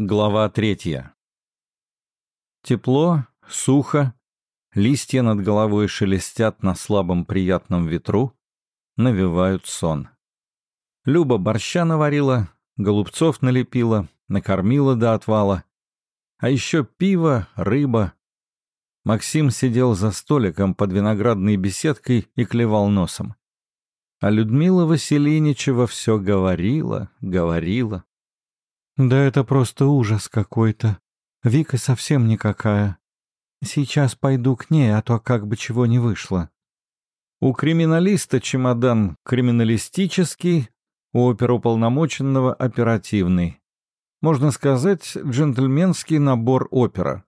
Глава третья. Тепло, сухо, листья над головой шелестят на слабом приятном ветру, навевают сон. Люба борща наварила, голубцов налепила, накормила до отвала. А еще пиво, рыба. Максим сидел за столиком под виноградной беседкой и клевал носом. А Людмила Василиничева все говорила, говорила. Да это просто ужас какой-то. Вика совсем никакая. Сейчас пойду к ней, а то как бы чего не вышло. У криминалиста чемодан криминалистический, у оперуполномоченного оперативный. Можно сказать, джентльменский набор опера.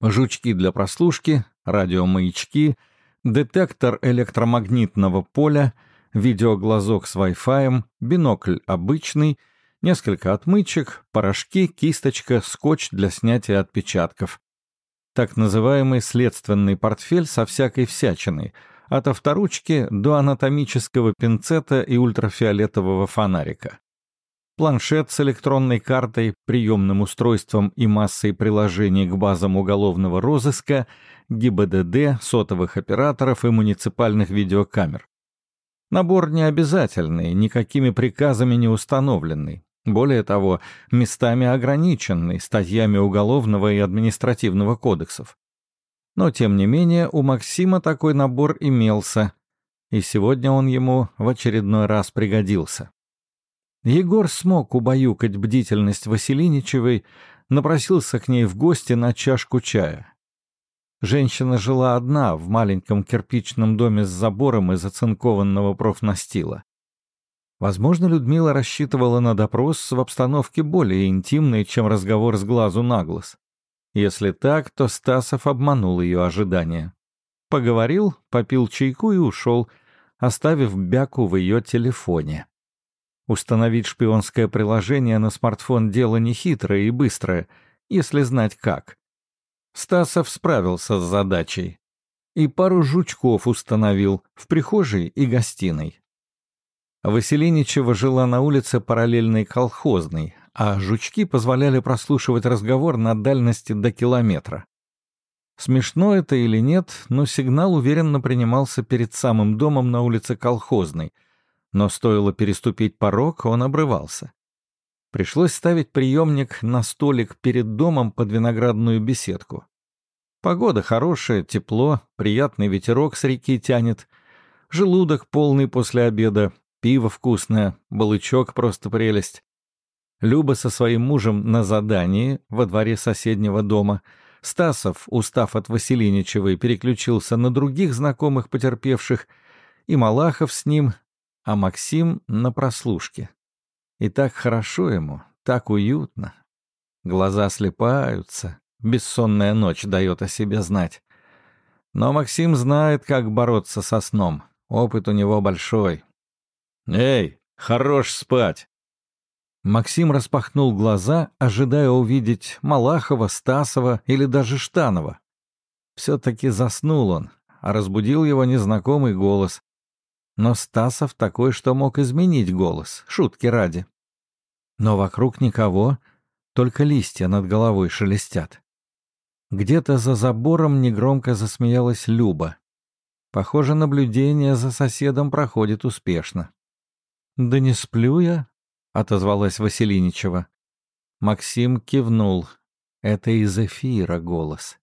Жучки для прослушки, радиомаячки, детектор электромагнитного поля, видеоглазок с Wi-Fi, бинокль обычный — несколько отмычек, порошки, кисточка, скотч для снятия отпечатков. Так называемый следственный портфель со всякой всячиной, от авторучки до анатомического пинцета и ультрафиолетового фонарика. Планшет с электронной картой, приемным устройством и массой приложений к базам уголовного розыска, ГИБДД, сотовых операторов и муниципальных видеокамер. Набор не обязательный, никакими приказами не установленный. Более того, местами ограниченный статьями Уголовного и Административного кодексов. Но, тем не менее, у Максима такой набор имелся, и сегодня он ему в очередной раз пригодился. Егор смог убаюкать бдительность Василиничевой, напросился к ней в гости на чашку чая. Женщина жила одна в маленьком кирпичном доме с забором из оцинкованного профнастила. Возможно, Людмила рассчитывала на допрос в обстановке более интимной, чем разговор с глазу на глаз. Если так, то Стасов обманул ее ожидания. Поговорил, попил чайку и ушел, оставив бяку в ее телефоне. Установить шпионское приложение на смартфон — дело нехитрое и быстрое, если знать как. Стасов справился с задачей. И пару жучков установил в прихожей и гостиной. Василиничева жила на улице параллельной колхозной, а жучки позволяли прослушивать разговор на дальности до километра. Смешно это или нет, но сигнал уверенно принимался перед самым домом на улице колхозной, но стоило переступить порог, он обрывался. Пришлось ставить приемник на столик перед домом под виноградную беседку. Погода хорошая, тепло, приятный ветерок с реки тянет, желудок полный после обеда, Пиво вкусное, балычок просто прелесть. Люба со своим мужем на задании во дворе соседнего дома. Стасов, устав от Василиничевой, переключился на других знакомых потерпевших, и Малахов с ним, а Максим на прослушке. И так хорошо ему, так уютно. Глаза слепаются, бессонная ночь дает о себе знать. Но Максим знает, как бороться со сном. Опыт у него большой. «Эй, хорош спать!» Максим распахнул глаза, ожидая увидеть Малахова, Стасова или даже Штанова. Все-таки заснул он, а разбудил его незнакомый голос. Но Стасов такой, что мог изменить голос, шутки ради. Но вокруг никого, только листья над головой шелестят. Где-то за забором негромко засмеялась Люба. Похоже, наблюдение за соседом проходит успешно. «Да не сплю я», — отозвалась Василиничева. Максим кивнул. Это из эфира голос.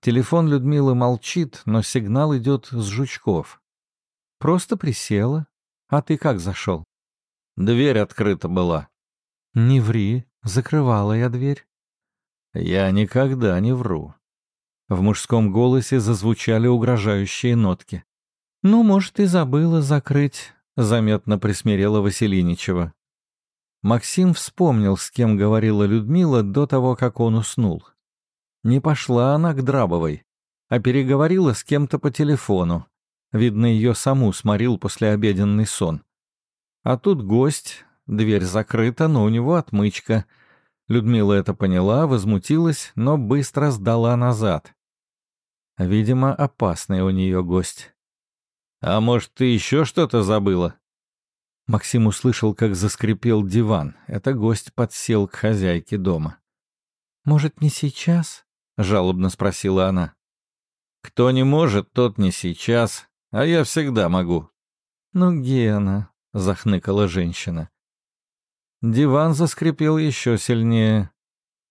Телефон Людмилы молчит, но сигнал идет с жучков. «Просто присела. А ты как зашел?» «Дверь открыта была». «Не ври, закрывала я дверь». «Я никогда не вру». В мужском голосе зазвучали угрожающие нотки. «Ну, может, и забыла закрыть, — заметно присмирела Василиничева. Максим вспомнил, с кем говорила Людмила до того, как он уснул. Не пошла она к Драбовой, а переговорила с кем-то по телефону. Видно, ее саму сморил послеобеденный сон. А тут гость, дверь закрыта, но у него отмычка. Людмила это поняла, возмутилась, но быстро сдала назад. Видимо, опасный у нее гость. «А может, ты еще что-то забыла?» Максим услышал, как заскрипел диван. Это гость подсел к хозяйке дома. «Может, не сейчас?» — жалобно спросила она. «Кто не может, тот не сейчас, а я всегда могу». «Ну, Гена», — захныкала женщина. Диван заскрипел еще сильнее.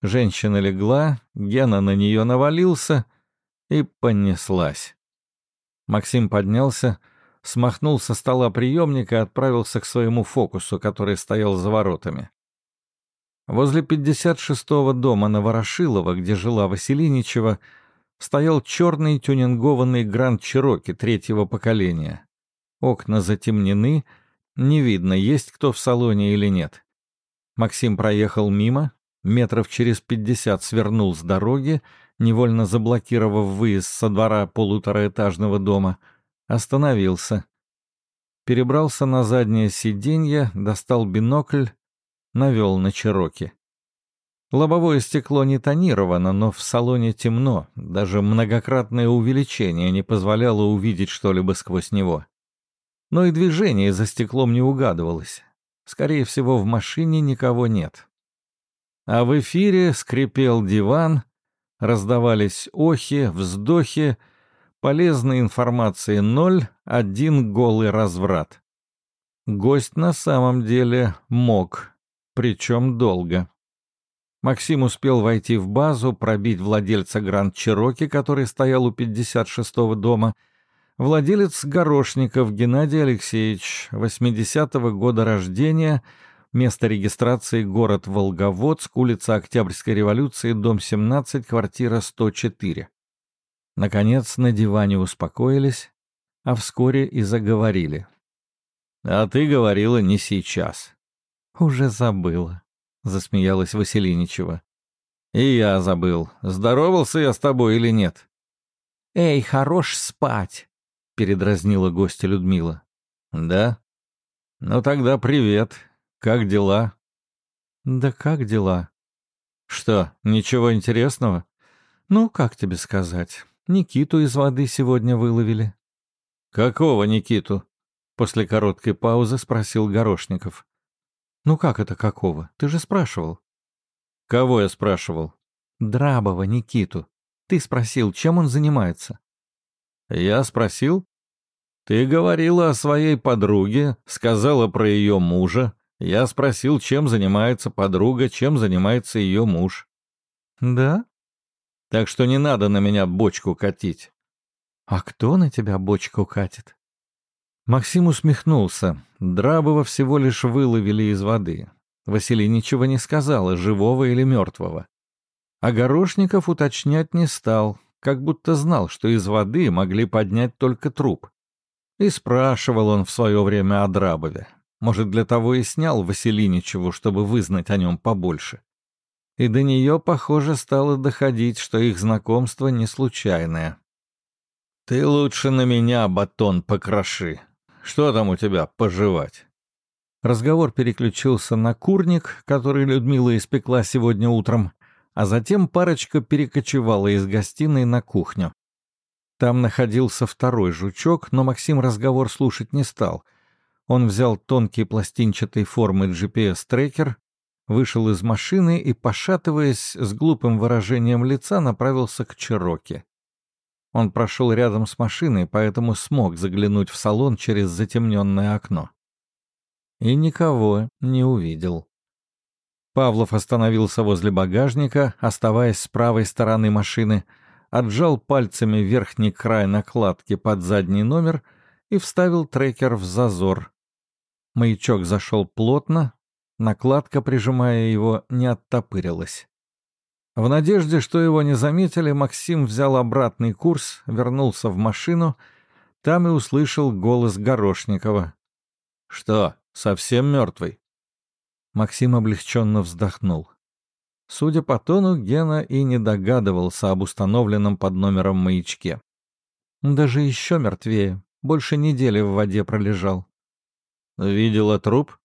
Женщина легла, Гена на нее навалился и понеслась. Максим поднялся, смахнул со стола приемник и отправился к своему фокусу, который стоял за воротами. Возле 56-го дома на Ворошилово, где жила Василиничева, стоял черный тюнингованный Гранд Чироки третьего поколения. Окна затемнены, не видно, есть кто в салоне или нет. Максим проехал мимо, метров через пятьдесят свернул с дороги, невольно заблокировав выезд со двора полутораэтажного дома, остановился. Перебрался на заднее сиденье, достал бинокль, навел на Чироки. Лобовое стекло не тонировано, но в салоне темно, даже многократное увеличение не позволяло увидеть что-либо сквозь него. Но и движение за стеклом не угадывалось. Скорее всего, в машине никого нет. А в эфире скрипел диван, раздавались охи, вздохи, полезной информации ноль, один голый разврат. Гость на самом деле мог, причем долго. Максим успел войти в базу, пробить владельца Гранд Чироки, который стоял у 56-го дома. Владелец Горошников Геннадий Алексеевич, 80-го года рождения, место регистрации город Волговодск, улица Октябрьской революции, дом 17, квартира 104. Наконец на диване успокоились, а вскоре и заговорили. «А ты говорила не сейчас». «Уже забыла», засмеялась Василиничева. И я забыл, здоровался я с тобой или нет. Эй, хорош спать, передразнила гостья Людмила. Да? Ну тогда привет. Как дела? Да как дела? Что, ничего интересного? Ну, как тебе сказать? Никиту из воды сегодня выловили. Какого Никиту? После короткой паузы спросил Горошников. «Ну как это какого? Ты же спрашивал». «Кого я спрашивал?» «Драбова, Никиту. Ты спросил, чем он занимается?» «Я спросил?» «Ты говорила о своей подруге, сказала про ее мужа. Я спросил, чем занимается подруга, чем занимается ее муж». «Да?» «Так что не надо на меня бочку катить». «А кто на тебя бочку катит?» Максим усмехнулся. Драбова всего лишь выловили из воды. Василий ничего не сказала, живого или мертвого. А Горошников уточнять не стал, как будто знал, что из воды могли поднять только труп. И спрашивал он в свое время о Драбове. Может, для того и снял Василиничеву, чтобы вызнать о нем побольше. И до нее, похоже, стало доходить, что их знакомство не случайное. «Ты лучше на меня батон покроши», что там у тебя пожевать?» Разговор переключился на курник, который Людмила испекла сегодня утром, а затем парочка перекочевала из гостиной на кухню. Там находился второй жучок, но Максим разговор слушать не стал. Он взял тонкий пластинчатой формы GPS-трекер, вышел из машины и, пошатываясь, с глупым выражением лица направился к Чироке. Он прошел рядом с машиной, поэтому смог заглянуть в салон через затемненное окно. И никого не увидел. Павлов остановился возле багажника, оставаясь с правой стороны машины, отжал пальцами верхний край накладки под задний номер и вставил трекер в зазор. Маячок зашел плотно, накладка, прижимая его, не оттопырилась. В надежде, что его не заметили, Максим взял обратный курс, вернулся в машину, там и услышал голос Горошникова. «Что, совсем мертвый?» Максим облегченно вздохнул. Судя по тону, Гена и не догадывался об установленном под номером маячке. Даже еще мертвее. Больше недели в воде пролежал. «Видела труп?»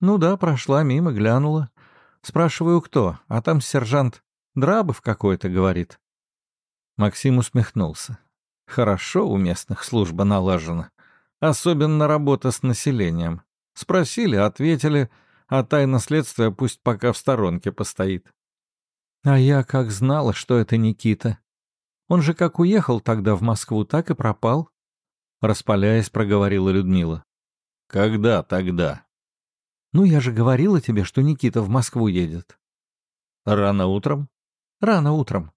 «Ну да, прошла мимо, глянула. Спрашиваю, кто, а там сержант Драбов какой-то, говорит. Максим усмехнулся. Хорошо у местных служба налажена. Особенно работа с населением. Спросили, ответили, а тайна следствия пусть пока в сторонке постоит. А я как знала, что это Никита. Он же как уехал тогда в Москву, так и пропал. Распаляясь, проговорила Людмила. Когда тогда? Ну, я же говорила тебе, что Никита в Москву едет. Рано утром? Рано утром.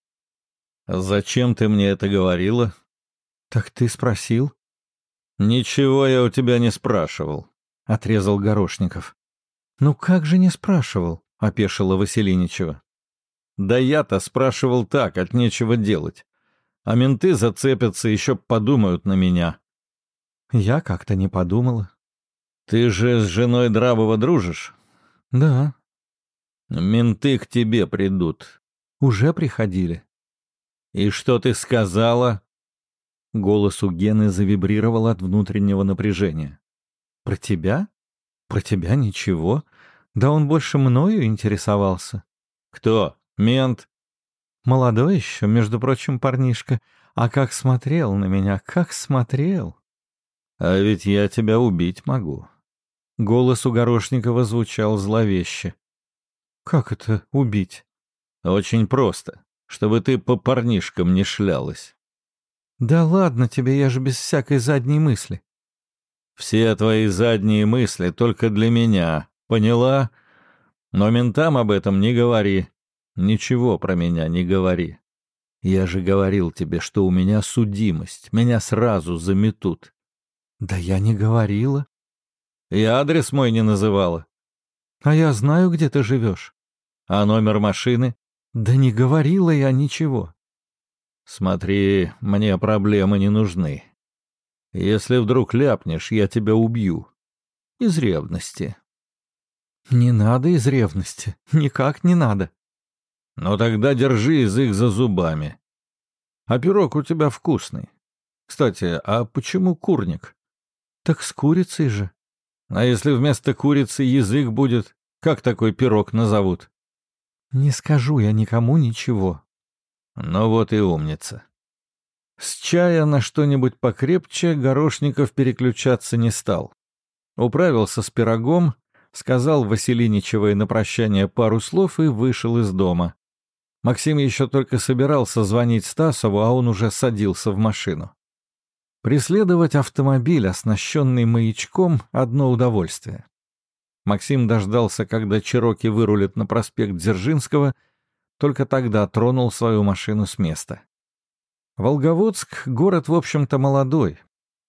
Зачем ты мне это говорила? Так ты спросил? Ничего я у тебя не спрашивал, отрезал Горошников. Ну как же не спрашивал? опешила Василиничева. Да я-то спрашивал так, от нечего делать. А менты зацепятся, еще подумают на меня. Я как-то не подумала. Ты же с женой Драбова дружишь? Да. Менты к тебе придут. Уже приходили. И что ты сказала? Голос у Гены завибрировал от внутреннего напряжения. Про тебя? Про тебя ничего. Да он больше мною интересовался. Кто? Мент. Молодой еще, между прочим, парнишка. А как смотрел на меня, как смотрел. А ведь я тебя убить могу. Голос у Горошникова звучал зловеще. Как это убить? Очень просто. Чтобы ты по парнишкам не шлялась. Да ладно тебе, я же без всякой задней мысли. Все твои задние мысли только для меня, поняла? Но ментам об этом не говори. Ничего про меня не говори. Я же говорил тебе, что у меня судимость, меня сразу заметут. Да я не говорила. И адрес мой не называла. А я знаю, где ты живешь. А номер машины? Да не говорила я ничего. Смотри, мне проблемы не нужны. Если вдруг ляпнешь, я тебя убью. Из ревности. Не надо из ревности. Никак не надо. Ну тогда держи язык за зубами. А пирог у тебя вкусный. Кстати, а почему курник? Так с курицей же. А если вместо курицы язык будет, как такой пирог назовут? Не скажу я никому ничего. Ну вот и умница. С чая на что-нибудь покрепче Горошников переключаться не стал. Управился с пирогом, сказал Василиничевой на прощание пару слов и вышел из дома. Максим еще только собирался звонить Стасову, а он уже садился в машину. Преследовать автомобиль, оснащенный маячком, — одно удовольствие. Максим дождался, когда Чироки вырулит на проспект Дзержинского, только тогда тронул свою машину с места. Волговодск — город, в общем-то, молодой.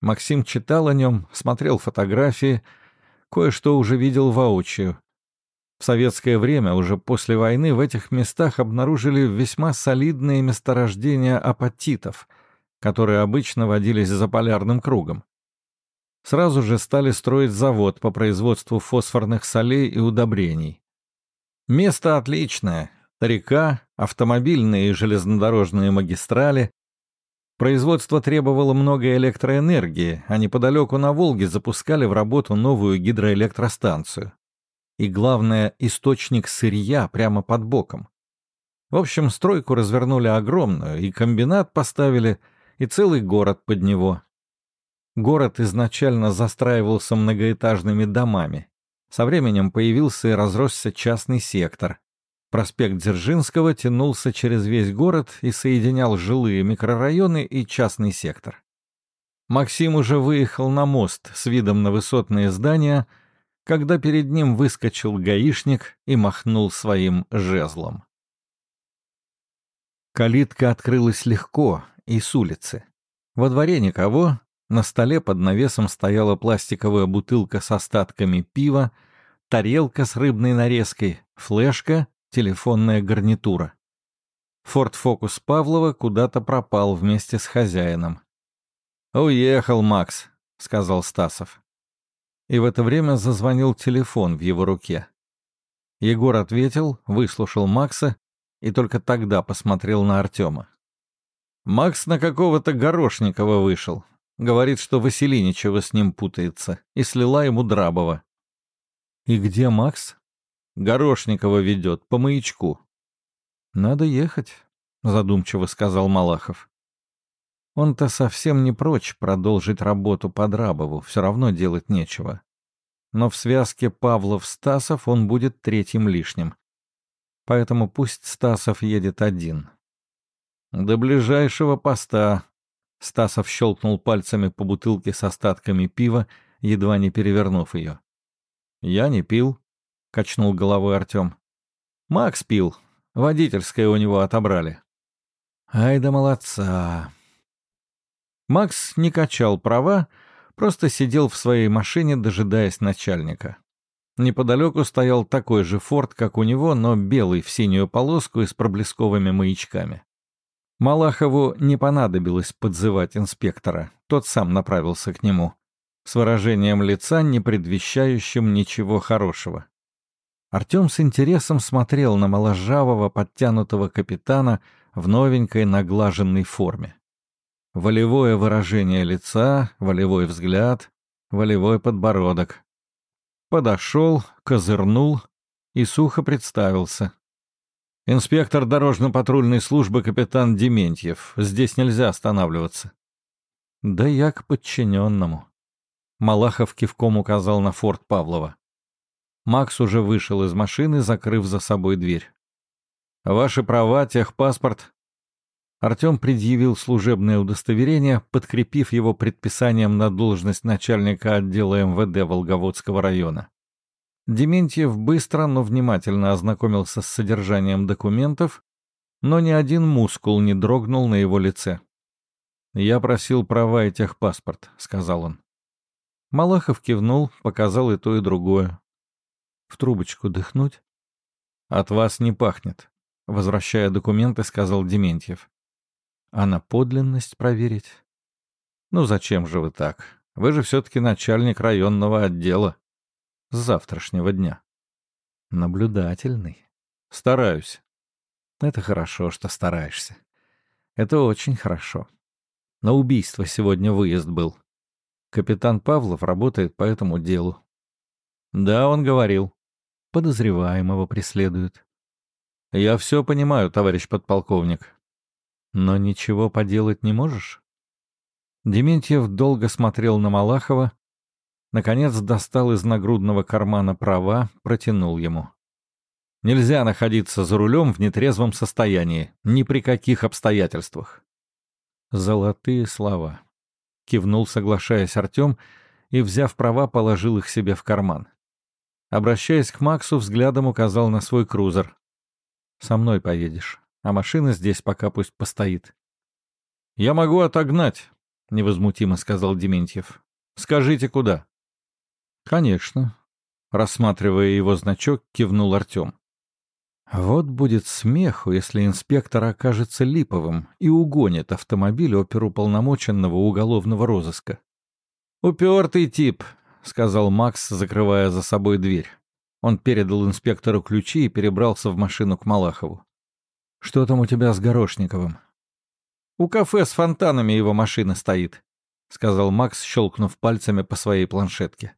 Максим читал о нем, смотрел фотографии, кое-что уже видел воочию. В советское время, уже после войны, в этих местах обнаружили весьма солидные месторождения апатитов, которые обычно водились за полярным кругом. Сразу же стали строить завод по производству фосфорных солей и удобрений. Место отличное. Река, автомобильные и железнодорожные магистрали. Производство требовало много электроэнергии, а неподалеку на Волге запускали в работу новую гидроэлектростанцию и, главное, источник сырья прямо под боком. В общем, стройку развернули огромную, и комбинат поставили, и целый город под него. Город изначально застраивался многоэтажными домами. Со временем появился и разросся частный сектор. Проспект Дзержинского тянулся через весь город и соединял жилые микрорайоны и частный сектор. Максим уже выехал на мост с видом на высотные здания — когда перед ним выскочил гаишник и махнул своим жезлом. Калитка открылась легко и с улицы. Во дворе никого, на столе под навесом стояла пластиковая бутылка с остатками пива, тарелка с рыбной нарезкой, флешка, телефонная гарнитура. Форд Фокус Павлова куда-то пропал вместе с хозяином. «Уехал Макс», — сказал Стасов и в это время зазвонил телефон в его руке. Егор ответил, выслушал Макса и только тогда посмотрел на Артема. Макс на какого-то Горошникова вышел. Говорит, что Василиничева с ним путается, и слила ему Драбова. «И где Макс?» «Горошникова ведет, по маячку». «Надо ехать», — задумчиво сказал Малахов. Он-то совсем не прочь продолжить работу по Драбову, все равно делать нечего. но в связке Павлов-Стасов он будет третьим лишним. Поэтому пусть Стасов едет один. До ближайшего поста. Стасов щелкнул пальцами по бутылке с остатками пива, едва не перевернув ее. «Я не пил», — качнул головой Артем. «Макс пил. Водительское у него отобрали». «Ай да молодца!» Макс не качал права, просто сидел в своей машине, дожидаясь начальника. Неподалеку стоял такой же форт, как у него, но белый в синюю полоску и с проблесковыми маячками. Малахову не понадобилось подзывать инспектора, тот сам направился к нему, с выражением лица, не предвещающим ничего хорошего. Артем с интересом смотрел на моложавого подтянутого капитана в новенькой наглаженной форме. Волевое выражение лица, волевой взгляд, волевой подбородок. Подошел, козырнул и сухо представился. «Инспектор дорожно-патрульной службы капитан Дементьев. Здесь нельзя останавливаться». «Да я к подчиненному». Малахов кивком указал на форт Павлова. Макс уже вышел из машины, закрыв за собой дверь. «Ваши права, техпаспорт?» Артем предъявил служебное удостоверение, подкрепив его предписанием на должность начальника отдела МВД Волговодского района. Дементьев быстро, но внимательно ознакомился с содержанием документов, но ни один мускул не дрогнул на его лице. «Я просил права и техпаспорт», — сказал он. Малахов кивнул, показал и то, и другое. «В трубочку дыхнуть?» «От вас не пахнет», — возвращая документы, сказал Дементьев. А на подлинность проверить? Ну зачем же вы так? Вы же все-таки начальник районного отдела. С завтрашнего дня. Наблюдательный. Стараюсь. Это хорошо, что стараешься. Это очень хорошо. На убийство сегодня выезд был. Капитан Павлов работает по этому делу. Да, он говорил. Подозреваемого преследуют. Я все понимаю, товарищ подполковник. Но ничего поделать не можешь? Дементьев долго смотрел на Малахова, наконец достал из нагрудного кармана права, протянул ему. Нельзя находиться за рулем в нетрезвом состоянии, ни при каких обстоятельствах. Золотые слова. Кивнул, соглашаясь Артем, и, взяв права, положил их себе в карман. Обращаясь к Максу, взглядом указал на свой крузер. «Со мной поедешь а машина здесь пока пусть постоит. «Я могу отогнать», — невозмутимо сказал Дементьев. «Скажите, куда?» «Конечно», — рассматривая его значок, кивнул Артем. «Вот будет смеху, если инспектор окажется липовым и угонит автомобиль оперуполномоченного уголовного розыска». «Упертый тип», — сказал Макс, закрывая за собой дверь. Он передал инспектору ключи и перебрался в машину к Малахову. «Что там у тебя с Горошниковым?» «У кафе с фонтанами его машина стоит», — сказал Макс, щелкнув пальцами по своей планшетке.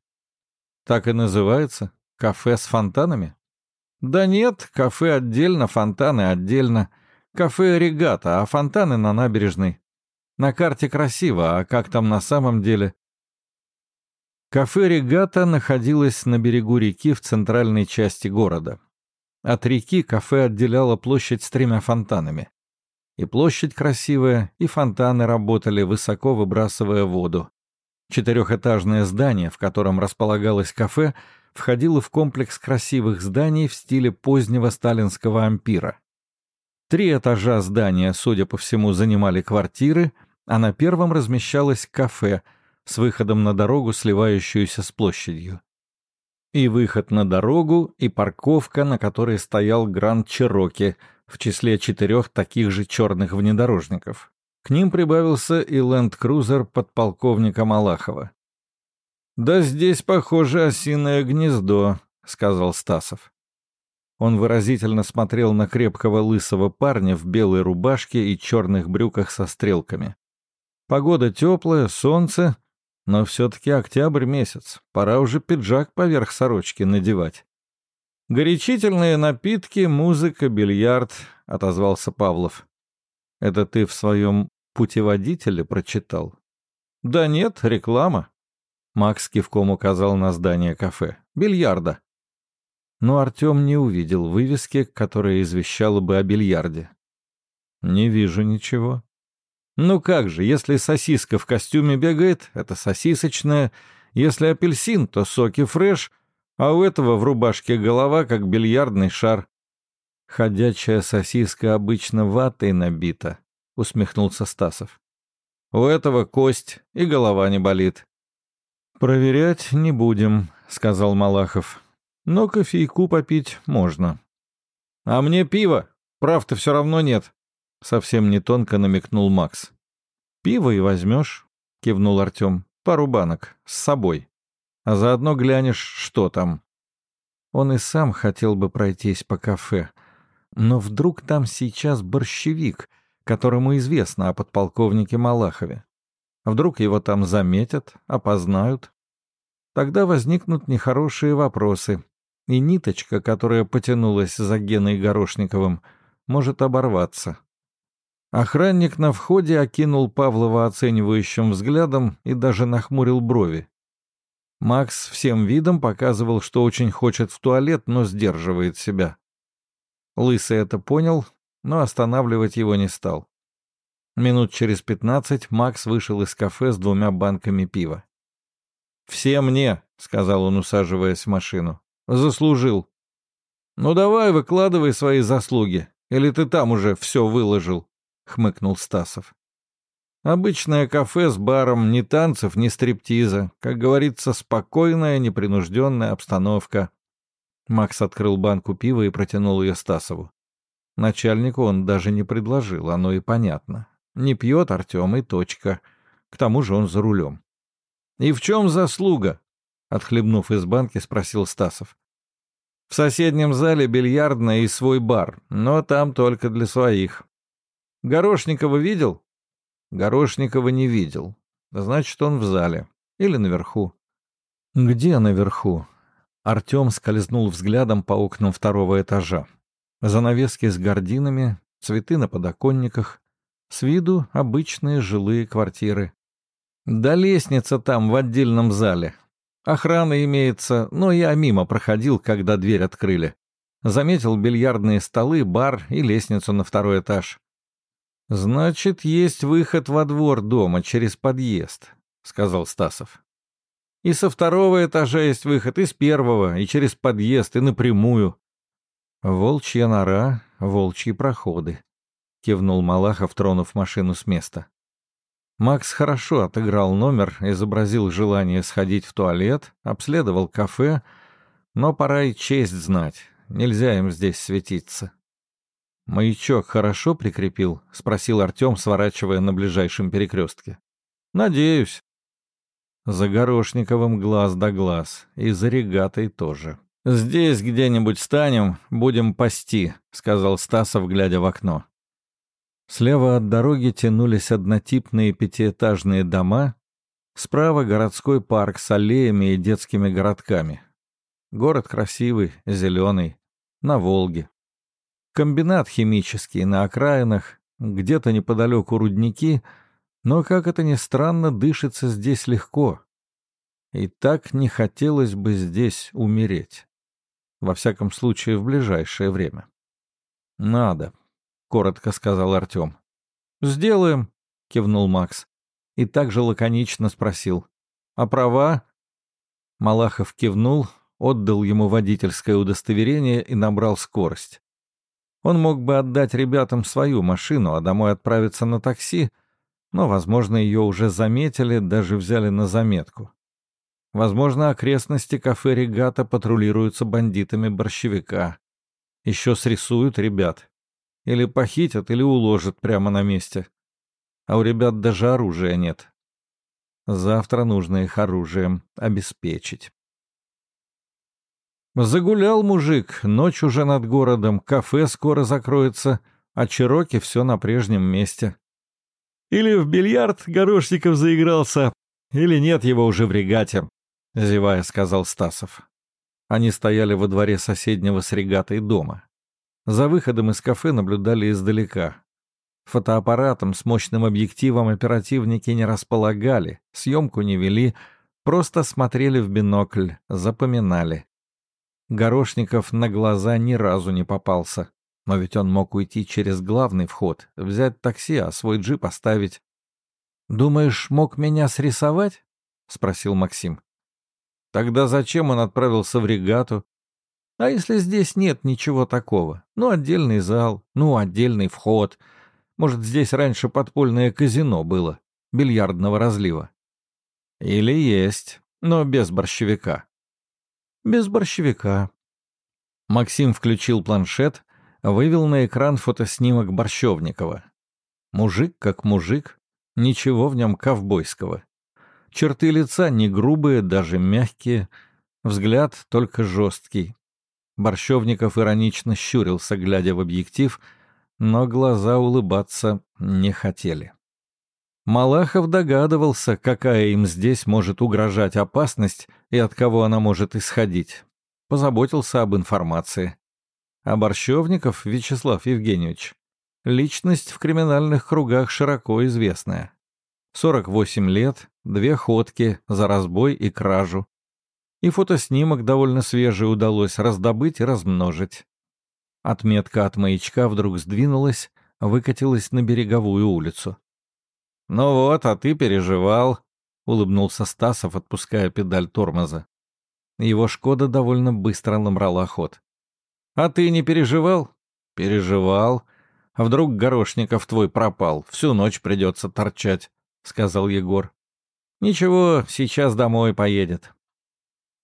«Так и называется? Кафе с фонтанами?» «Да нет, кафе отдельно, фонтаны отдельно. Кафе «Регата», а фонтаны на набережной. На карте красиво, а как там на самом деле?» Кафе «Регата» находилось на берегу реки в центральной части города. От реки кафе отделяло площадь с тремя фонтанами. И площадь красивая, и фонтаны работали, высоко выбрасывая воду. Четырехэтажное здание, в котором располагалось кафе, входило в комплекс красивых зданий в стиле позднего сталинского ампира. Три этажа здания, судя по всему, занимали квартиры, а на первом размещалось кафе с выходом на дорогу, сливающуюся с площадью. И выход на дорогу, и парковка, на которой стоял Гранд Чероки, в числе четырех таких же черных внедорожников. К ним прибавился и ленд-крузер подполковника Малахова. «Да здесь, похоже, осиное гнездо», — сказал Стасов. Он выразительно смотрел на крепкого лысого парня в белой рубашке и черных брюках со стрелками. Погода теплая, солнце, но все-таки октябрь месяц, пора уже пиджак поверх сорочки надевать. «Горячительные напитки, музыка, бильярд», — отозвался Павлов. «Это ты в своем путеводителе прочитал?» «Да нет, реклама». Макс кивком указал на здание кафе. «Бильярда». Но Артем не увидел вывески, которая извещала бы о бильярде. «Не вижу ничего». «Ну как же, если сосиска в костюме бегает, это сосисочная. Если апельсин, то соки фреш, а у этого в рубашке голова, как бильярдный шар». «Ходячая сосиска обычно ватой набита», — усмехнулся Стасов. «У этого кость и голова не болит. «Проверять не будем», — сказал Малахов. «Но кофейку попить можно». «А мне пиво. Прав-то все равно нет», — совсем не тонко намекнул Макс. «Пиво и возьмешь», — кивнул Артем. «Пару банок. С собой. А заодно глянешь, что там». Он и сам хотел бы пройтись по кафе. Но вдруг там сейчас борщевик, которому известно о подполковнике Малахове. Вдруг его там заметят, опознают. Тогда возникнут нехорошие вопросы, и ниточка, которая потянулась за Геной Горошниковым, может оборваться. Охранник на входе окинул Павлова оценивающим взглядом и даже нахмурил брови. Макс всем видом показывал, что очень хочет в туалет, но сдерживает себя. Лысый это понял, но останавливать его не стал. Минут через пятнадцать Макс вышел из кафе с двумя банками пива. «Все мне», — сказал он, усаживаясь в машину. «Заслужил». «Ну давай, выкладывай свои заслуги. Или ты там уже все выложил?» — хмыкнул Стасов. «Обычное кафе с баром, ни танцев, ни стриптиза. Как говорится, спокойная, непринужденная обстановка». Макс открыл банку пива и протянул ее Стасову. Начальнику он даже не предложил, оно и понятно. Не пьет Артем и точка. К тому же он за рулем. «И в чем заслуга?» — отхлебнув из банки, спросил Стасов. «В соседнем зале бильярдная и свой бар, но там только для своих. Горошникова видел?» Горошникова не видел. Значит, он в зале. Или наверху. «Где наверху?» Артем скользнул взглядом по окнам второго этажа. Занавески с гардинами, цветы на подоконниках, с виду обычные жилые квартиры. Да лестница там, в отдельном зале. Охрана имеется, но я мимо проходил, когда дверь открыли. Заметил бильярдные столы, бар и лестницу на второй этаж. «Значит, есть выход во двор дома через подъезд», — сказал Стасов. «И со второго этажа есть выход, и с первого, и через подъезд, и напрямую». «Волчья нора, волчьи проходы», — кивнул Малахов, тронув машину с места. Макс хорошо отыграл номер, изобразил желание сходить в туалет, обследовал кафе, но пора и честь знать, нельзя им здесь светиться. «Маячок хорошо прикрепил?» — спросил Артем, сворачивая на ближайшем перекрестке. «Надеюсь». За Горошниковым глаз да глаз, и за регатой тоже. «Здесь где-нибудь станем, будем пасти», — сказал Стасов, глядя в окно. Слева от дороги тянулись однотипные пятиэтажные дома, справа городской парк с аллеями и детскими городками. Город красивый, зеленый, на Волге. Комбинат химический на окраинах, где-то неподалеку рудники, но, как это ни странно, дышится здесь легко. И так не хотелось бы здесь умереть. Во всяком случае, в ближайшее время. Надо, коротко сказал Артем. «Сделаем», — кивнул Макс. И также лаконично спросил. «А права?» Малахов кивнул, отдал ему водительское удостоверение и набрал скорость. Он мог бы отдать ребятам свою машину, а домой отправиться на такси, но, возможно, ее уже заметили, даже взяли на заметку. Возможно, окрестности кафе «Регата» патрулируются бандитами борщевика. Еще срисуют ребят. Или похитят, или уложат прямо на месте. А у ребят даже оружия нет. Завтра нужно их оружием обеспечить. Загулял мужик, ночь уже над городом, кафе скоро закроется, а Чироки все на прежнем месте. Или в бильярд Горошников заигрался, или нет его уже в регате, — зевая сказал Стасов. Они стояли во дворе соседнего с регатой дома. За выходом из кафе наблюдали издалека. Фотоаппаратом с мощным объективом оперативники не располагали, съемку не вели, Просто смотрели в бинокль, запоминали. Горошников на глаза ни разу не попался. Но ведь он мог уйти через главный вход, взять такси, а свой джип оставить. «Думаешь, мог меня срисовать?» — спросил Максим. «Тогда зачем он отправился в регату? А если здесь нет ничего такого? Ну, отдельный зал, ну, отдельный вход. Может, здесь раньше подпольное казино было, бильярдного разлива. Или есть, но без борщевика. Без борщевика. Максим включил планшет, вывел на экран фотоснимок Борщевникова. Мужик как мужик, ничего в нем ковбойского. Черты лица не грубые, даже мягкие, взгляд только жесткий. Борщевников иронично щурился, глядя в объектив, но глаза улыбаться не хотели. Малахов догадывался, какая им здесь может угрожать опасность и от кого она может исходить. Позаботился об информации. А Борщевников Вячеслав Евгеньевич — личность в криминальных кругах широко известная. 48 лет, две ходки за разбой и кражу. И фотоснимок довольно свежий удалось раздобыть и размножить. Отметка от маячка вдруг сдвинулась, выкатилась на береговую улицу. «Ну вот, а ты переживал», — улыбнулся Стасов, отпуская педаль тормоза. Его «Шкода» довольно быстро набрала ход. «А ты не переживал?» «Переживал. А вдруг Горошников твой пропал, всю ночь придется торчать», — сказал Егор. «Ничего, сейчас домой поедет».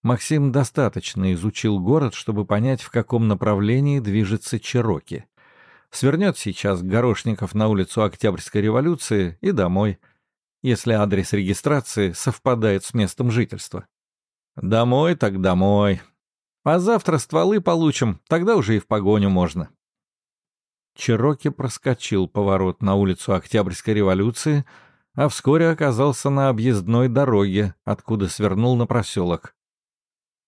Максим достаточно изучил город, чтобы понять, в каком направлении движется Чироки. Свернет сейчас Горошников на улицу Октябрьской революции и домой, если адрес регистрации совпадает с местом жительства. Домой так домой. А завтра стволы получим, тогда уже и в погоню можно. Чироки проскочил поворот на улицу Октябрьской революции, а вскоре оказался на объездной дороге, откуда свернул на проселок.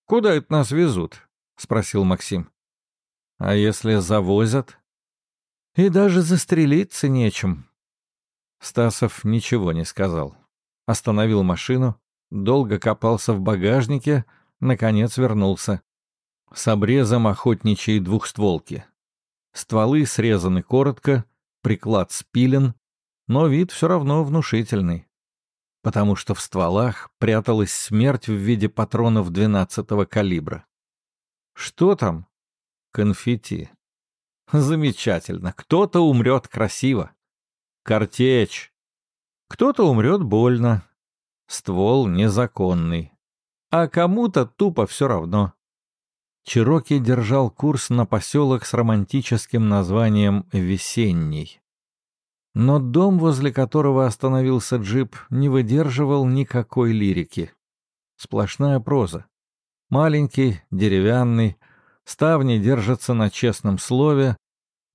«Куда это нас везут?» — спросил Максим. «А если завозят?» И даже застрелиться нечем. Стасов ничего не сказал. Остановил машину, долго копался в багажнике, наконец вернулся. С обрезом охотничьей двухстволки. Стволы срезаны коротко, приклад спилен, но вид все равно внушительный. Потому что в стволах пряталась смерть в виде патронов 12-го калибра. Что там? Конфетти. Замечательно. Кто-то умрет красиво. Картечь. Кто-то умрет больно. Ствол незаконный. А кому-то тупо все равно. Чироки держал курс на поселок с романтическим названием «Весенний». Но дом, возле которого остановился джип, не выдерживал никакой лирики. Сплошная проза. Маленький, деревянный, ставни держатся на честном слове,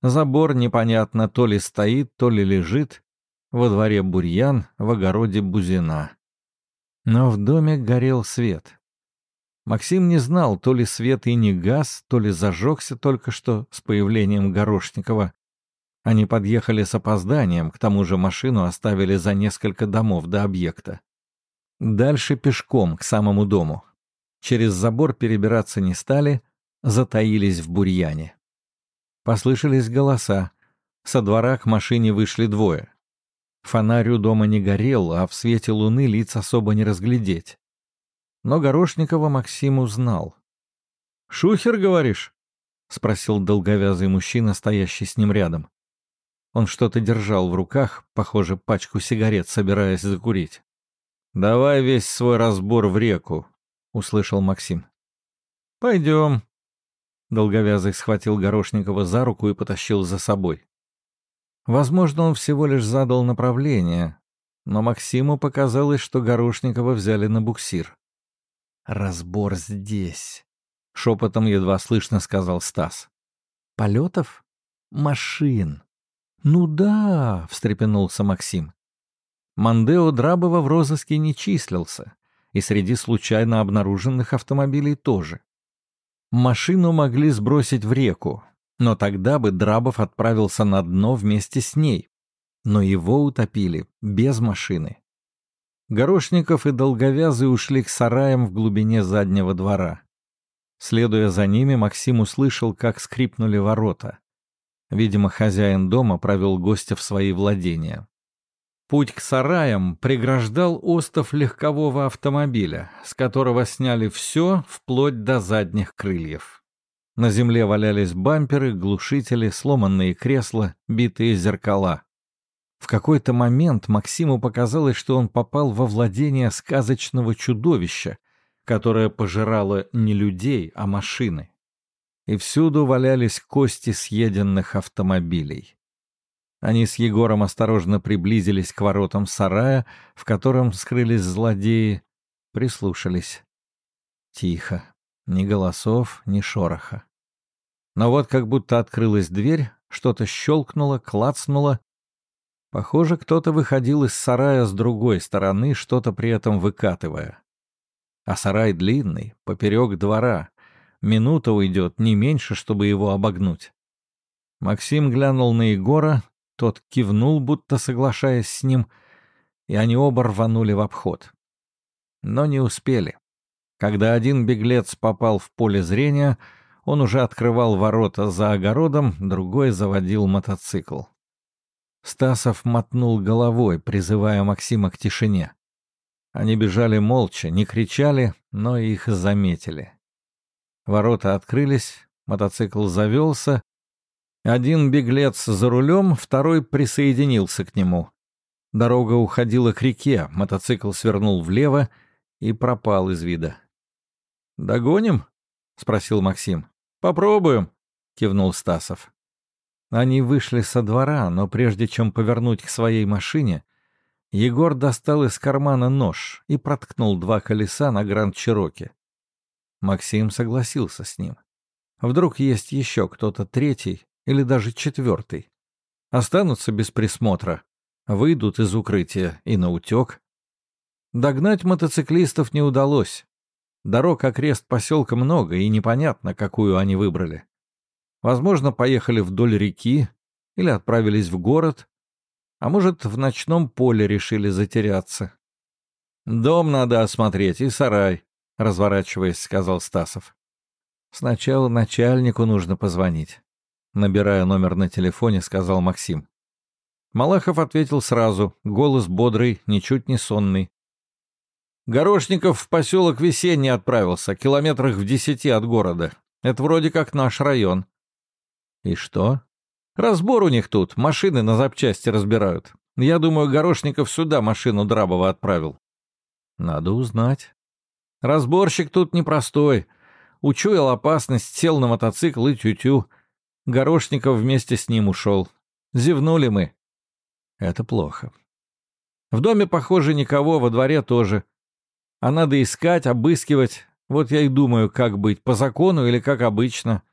Забор непонятно то ли стоит, то ли лежит. Во дворе бурьян, в огороде бузина. Но в доме горел свет. Максим не знал, то ли свет и не газ, то ли зажегся только что с появлением Горошникова. Они подъехали с опозданием, к тому же машину оставили за несколько домов до объекта. Дальше пешком, к самому дому. Через забор перебираться не стали, затаились в бурьяне. Послышались голоса. Со двора к машине вышли двое. Фонарь у дома не горел, а в свете луны лиц особо не разглядеть. Но Горошникова Максим узнал. «Шухер, говоришь?» — спросил долговязый мужчина, стоящий с ним рядом. Он что-то держал в руках, похоже, пачку сигарет, собираясь закурить. «Давай весь свой разбор в реку», — услышал Максим. «Пойдем», Долговязый схватил Горошникова за руку и потащил за собой. Возможно, он всего лишь задал направление, но Максиму показалось, что Горошникова взяли на буксир. «Разбор здесь», — шепотом едва слышно сказал Стас. «Полетов? Машин». «Ну да», — встрепенулся Максим. Мандео Драбова в розыске не числился, и среди случайно обнаруженных автомобилей тоже. Машину могли сбросить в реку, но тогда бы Драбов отправился на дно вместе с ней. Но его утопили без машины. Горошников и Долговязый ушли к сараям в глубине заднего двора. Следуя за ними, Максим услышал, как скрипнули ворота. Видимо, хозяин дома провел гостя в свои владения. Путь к сараям преграждал остов легкового автомобиля, с которого сняли все, вплоть до задних крыльев. На земле валялись бамперы, глушители, сломанные кресла, битые зеркала. В какой-то момент Максиму показалось, что он попал во владение сказочного чудовища, которое пожирало не людей, а машины. И всюду валялись кости съеденных автомобилей. Они с Егором осторожно приблизились к воротам сарая, в котором скрылись злодеи, прислушались. Тихо. Ни голосов, ни шороха. Но вот как будто открылась дверь, что-то щелкнуло, клацнуло. Похоже, кто-то выходил из сарая с другой стороны, что-то при этом выкатывая. А сарай длинный, поперек двора. Минута уйдет, не меньше, чтобы его обогнуть. Максим глянул на Егора, тот кивнул, будто соглашаясь с ним, и они оба рванули в обход. Но не успели. Когда один беглец попал в поле зрения, он уже открывал ворота за огородом, другой заводил мотоцикл. Стасов мотнул головой, призывая Максима к тишине. Они бежали молча, не кричали, но их заметили. Ворота открылись, мотоцикл завелся, один беглец за рулем, второй присоединился к нему. Дорога уходила к реке, мотоцикл свернул влево и пропал из вида. «Догоним?» — спросил Максим. «Попробуем», — кивнул Стасов. Они вышли со двора, но прежде чем повернуть к своей машине, Егор достал из кармана нож и проткнул два колеса на Гранд-Чироке. Максим согласился с ним. Вдруг есть еще кто-то третий, или даже четвертый. Останутся без присмотра, выйдут из укрытия и на утек. Догнать мотоциклистов не удалось. Дорог окрест поселка много, и непонятно, какую они выбрали. Возможно, поехали вдоль реки или отправились в город, а может, в ночном поле решили затеряться. «Дом надо осмотреть и сарай», — разворачиваясь, сказал Стасов. «Сначала начальнику нужно позвонить. Набирая номер на телефоне, сказал Максим. Малахов ответил сразу, голос бодрый, ничуть не сонный. Горошников в поселок Весенний отправился, километрах в десяти от города. Это вроде как наш район. И что? Разбор у них тут, машины на запчасти разбирают. Я думаю, Горошников сюда машину Драбова отправил. Надо узнать. Разборщик тут непростой. Учуял опасность, сел на мотоцикл и тю-тю. Горошников вместе с ним ушел. Зевнули мы. Это плохо. В доме, похоже, никого, во дворе тоже. А надо искать, обыскивать. Вот я и думаю, как быть, по закону или как обычно.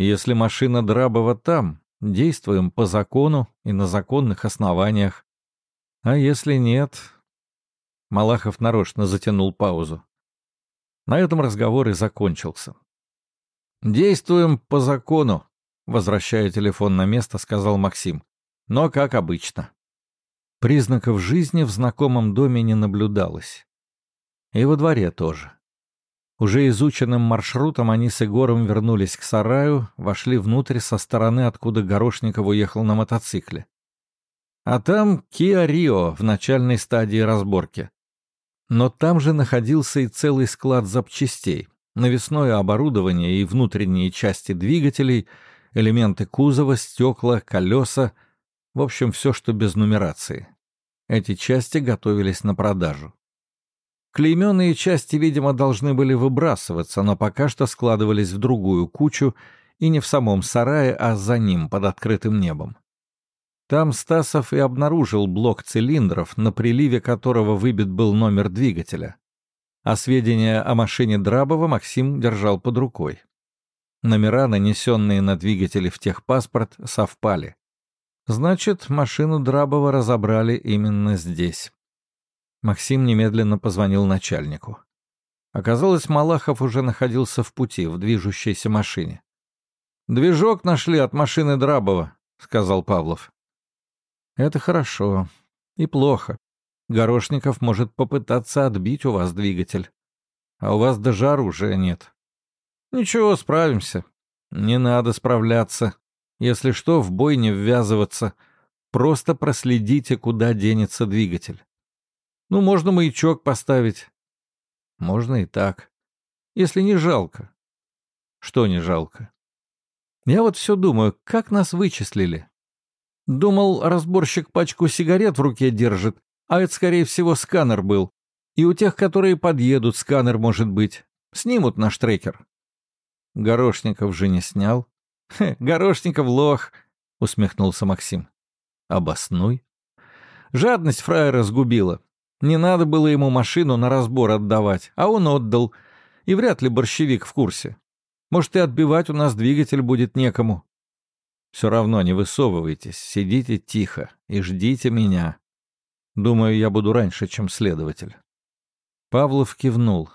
Если машина Драбова там, действуем по закону и на законных основаниях. А если нет... Малахов нарочно затянул паузу. На этом разговор и закончился. «Действуем по закону», — возвращая телефон на место, сказал Максим. «Но как обычно». Признаков жизни в знакомом доме не наблюдалось. И во дворе тоже. Уже изученным маршрутом они с Егором вернулись к сараю, вошли внутрь со стороны, откуда Горошников уехал на мотоцикле. А там Киа Рио в начальной стадии разборки. Но там же находился и целый склад запчастей, навесное оборудование и внутренние части двигателей, элементы кузова, стекла, колеса, в общем, все, что без нумерации. Эти части готовились на продажу. Клейменные части, видимо, должны были выбрасываться, но пока что складывались в другую кучу и не в самом сарае, а за ним, под открытым небом. Там Стасов и обнаружил блок цилиндров, на приливе которого выбит был номер двигателя а сведения о машине Драбова Максим держал под рукой. Номера, нанесенные на двигатели в техпаспорт, совпали. Значит, машину Драбова разобрали именно здесь. Максим немедленно позвонил начальнику. Оказалось, Малахов уже находился в пути, в движущейся машине. «Движок нашли от машины Драбова», — сказал Павлов. «Это хорошо. И плохо. Горошников может попытаться отбить у вас двигатель. А у вас даже оружия нет. Ничего, справимся. Не надо справляться. Если что, в бой не ввязываться. Просто проследите, куда денется двигатель. Ну, можно маячок поставить. Можно и так. Если не жалко. Что не жалко? Я вот все думаю, как нас вычислили? Думал, разборщик пачку сигарет в руке держит, а это, скорее всего, сканер был. И у тех, которые подъедут, сканер может быть. Снимут наш трекер. Горошников же не снял. Хе, Горошников лох, усмехнулся Максим. Обоснуй. Жадность фраера сгубила. Не надо было ему машину на разбор отдавать, а он отдал. И вряд ли борщевик в курсе. Может, и отбивать у нас двигатель будет некому. Все равно не высовывайтесь, сидите тихо и ждите меня. Думаю, я буду раньше, чем следователь. Павлов кивнул.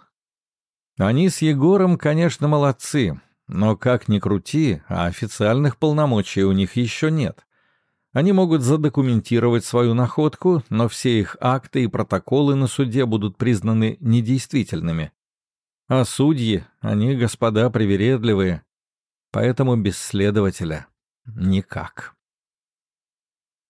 Они с Егором, конечно, молодцы, но как ни крути, а официальных полномочий у них еще нет. Они могут задокументировать свою находку, но все их акты и протоколы на суде будут признаны недействительными. А судьи, они, господа, привередливые, поэтому без следователя никак.